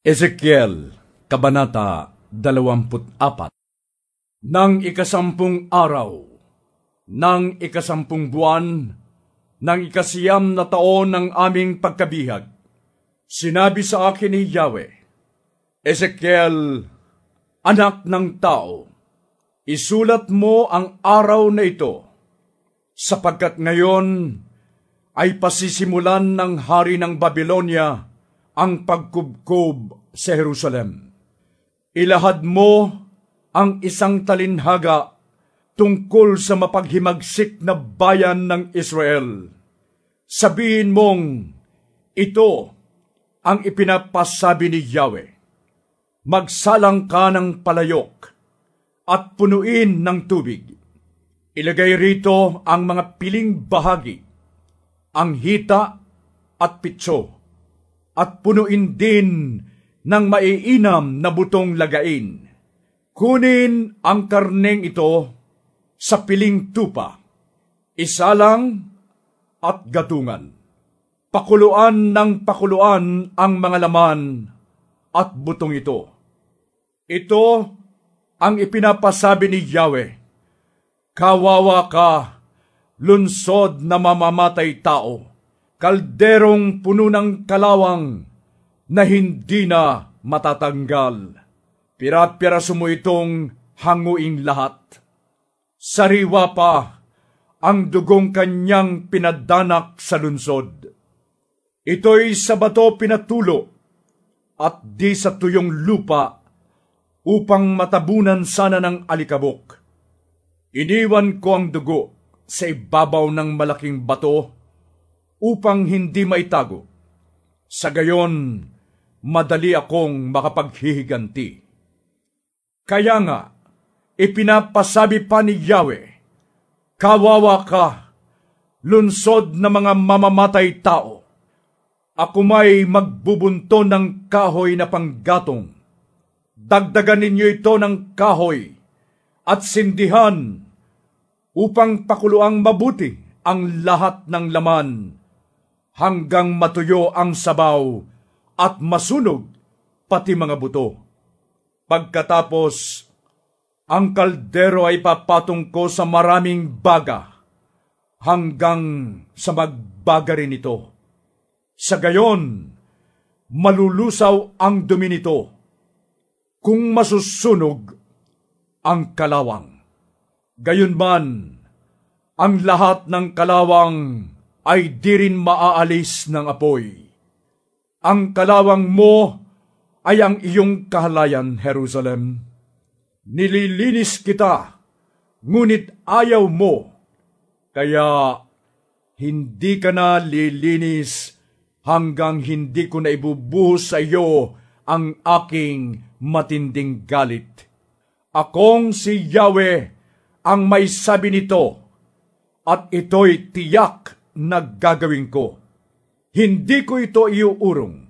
Ezekiel, Kabanata 24 Nang ikasampung araw, nang ikasampung buwan, nang ikasiyam na taon ng aming pagkabihag, sinabi sa akin ni Yahweh, Ezekiel, anak ng tao, isulat mo ang araw na ito, sapagkat ngayon ay pasisimulan ng hari ng Babylonia ang pagkubkob sa Jerusalem. Ilahad mo ang isang talinhaga tungkol sa mapaghimagsik na bayan ng Israel. Sabihin mong, ito ang ipinapasabi ni Yahweh. Magsalang ka ng palayok at punuin ng tubig. Ilagay rito ang mga piling bahagi, ang hita at pitso at punuin din ng maiinam na butong lagain. Kunin ang karneng ito sa piling tupa, isalang at gatungan. Pakuluan ng pakuluan ang mga laman at butong ito. Ito ang ipinapasabi ni Yahweh. Kawawa ka, lunsod na mamamatay tao kalderong puno ng kalawang na hindi na matatanggal. Pirat-piraso mo itong hanguing lahat. Sariwa pa ang dugong kanyang pinadanak sa lunsod. Ito'y sa bato pinatulo at di sa tuyong lupa upang matabunan sana ng alikabok. Iniwan ko ang dugo sa ibabaw ng malaking bato upang hindi maitago. Sa gayon, madali akong makapaghihiganti. Kaya nga, ipinapasabi pa ni Yahweh, Kawawa ka, lunsod na mga mamamatay tao. Ako may magbubunto ng kahoy na panggatong. Dagdagan ninyo ito ng kahoy at sindihan upang pakuluang mabuti ang lahat ng laman hanggang matuyo ang sabaw at masunog pati mga buto. Pagkatapos, ang kaldero ay papatong ko sa maraming baga hanggang sa magbaga rin ito. Sa gayon, malulusaw ang dumi nito kung masusunog ang kalawang. Gayon man, ang lahat ng kalawang ay di rin maaalis ng apoy. Ang kalawang mo ay ang iyong kahalayan, Jerusalem. Nililinis kita, ngunit ayaw mo, kaya hindi ka na lilinis hanggang hindi ko na ibubuhos sa iyo ang aking matinding galit. Akong si Yahweh ang may sabi nito, at ito'y tiyak naggagawin ko. Hindi ko ito iuurong.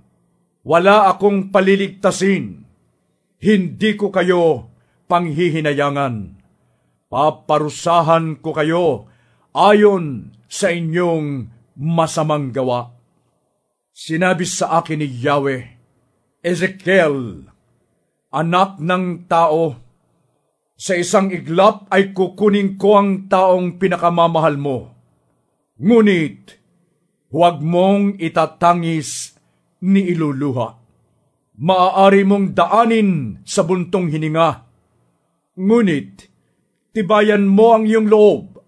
Wala akong paliligtasin. Hindi ko kayo panghihinayangan. Paparusahan ko kayo ayon sa inyong masamang gawa. Sinabi sa akin ni Yahweh, Ezekiel, anak ng tao, sa isang iglap ay kukunin ko ang taong pinakamamahal mo Ngunit, huwag mong itatangis ni iluluha. Maaari mong daanin sa buntong hininga. Ngunit, tibayan mo ang iyong loob.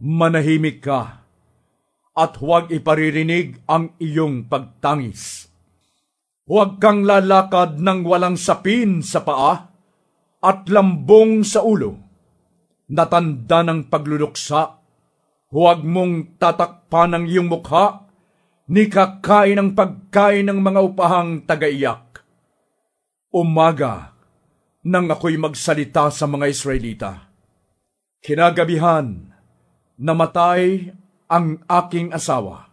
Manahimik ka. At huwag iparirinig ang iyong pagtangis. Huwag kang lalakad ng walang sapin sa paa at lambong sa ulo, natanda ng pagluluksa Huwag mong tatakpan ang iyong mukha, ni kakain ang pagkain ng mga upahang tagaiyak. Umaga, nang ako'y magsalita sa mga Israelita. Kinagabihan, namatay ang aking asawa.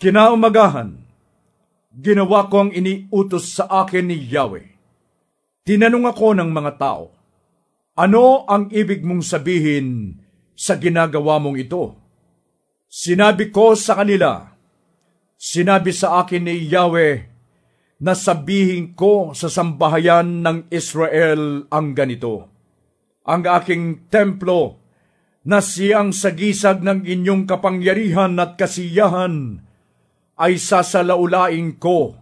Kinaumagahan, ginawa ko ang iniutos sa akin ni Yahweh. Tinanong ako ng mga tao, ano ang ibig mong sabihin sa ginagawa mong ito. Sinabi ko sa kanila, sinabi sa akin ni Yahweh na sabihin ko sa sambahayan ng Israel ang ganito. Ang aking templo na siyang sagisag ng inyong kapangyarihan at kasiyahan ay sasalaulain ko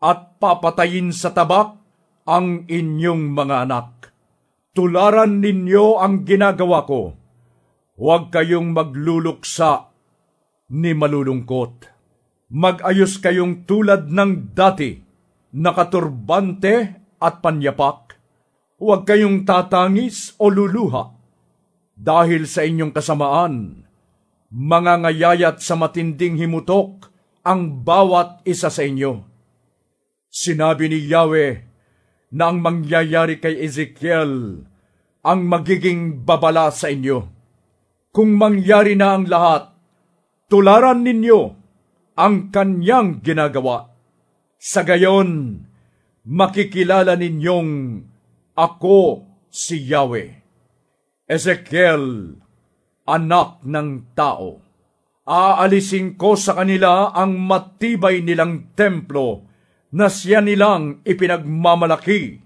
at papatayin sa tabak ang inyong mga anak. Tularan ninyo ang ginagawa ko. Huwag kayong magluluksa ni malulungkot. Mag-ayos kayong tulad ng dati, nakaturbante at panyapak. Huwag kayong tatangis o luluha dahil sa inyong kasamaan, mga ngayayat sa matinding himutok ang bawat isa sa inyo. Sinabi ni Yahweh na ang mangyayari kay Ezekiel ang magiging babala sa inyo. Kung mangyari na ang lahat, tularan ninyo ang kanyang ginagawa. Sa gayon, makikilala ninyong ako si Yahweh. Ezekiel, anak ng tao, aalisin ko sa kanila ang matibay nilang templo na siya nilang ipinagmamalaki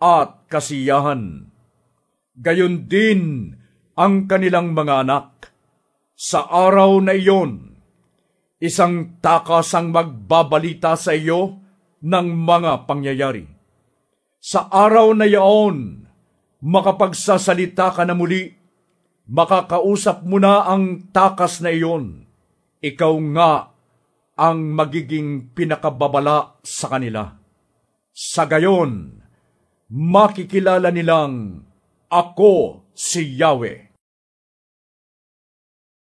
at kasiyahan. Gayon din ang kanilang mga anak. Sa araw na iyon, isang takas ang magbabalita sa iyo ng mga pangyayari. Sa araw na iyon, makapagsasalita ka na muli, makakausap mo na ang takas na iyon. Ikaw nga ang magiging pinakababala sa kanila. Sa gayon, makikilala nilang ako si Yahweh.